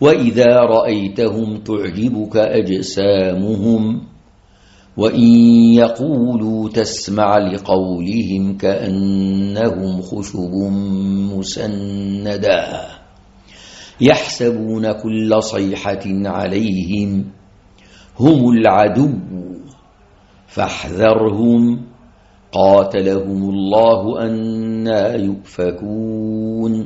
وإذا رأيتهم تعجبك أجسامهم وإن يقولوا تسمع لقولهم كأنهم خشب مسندا يحسبون كل صيحة عليهم هم العدو فاحذرهم قاتلهم الله أنا يؤفكون